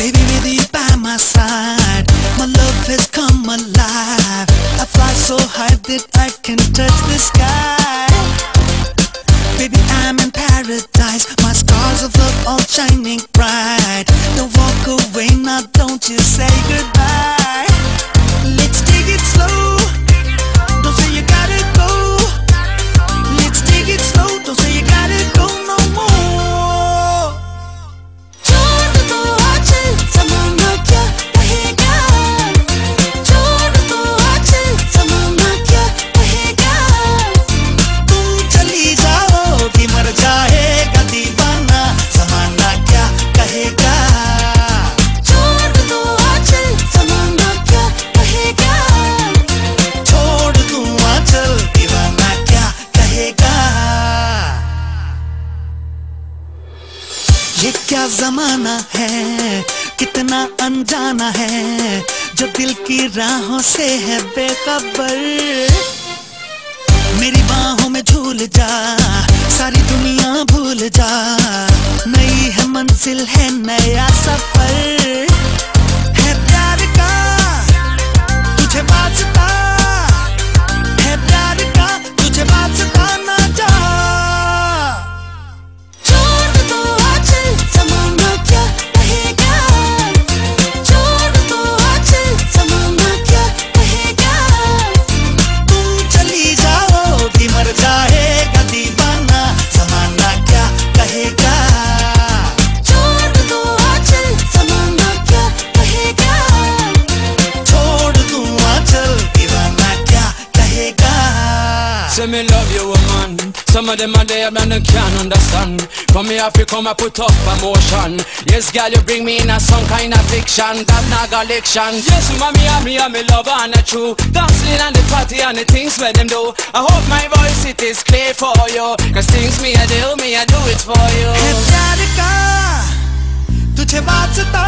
Baby, with you by my side, my love has come alive. I fly so high that I can touch the sky. Baby, I'm in paradise. My stars of love all shining bright. Don't walk away now, don't you say goodbye. ये क्या जमाना है? कितना अनजाना है? जो दिल की राहों से है बेखबर। मेरी बाहों में झूल जा, सारी दुनिया भूल जा। नई है मंजिल, है नया सफ़र। Say me love you, woman. Some of them are there and they can't understand. From me have to come and put up emotion. Yes, girl, you bring me in a some kind of fiction. That not collection. Yes, mommy, and me and me love and a true. Dancing and the party and the things where them do. I hope my voice it is clear for you. Cause things me I do, me I do it for you. है प्यार का तुझे वास्ता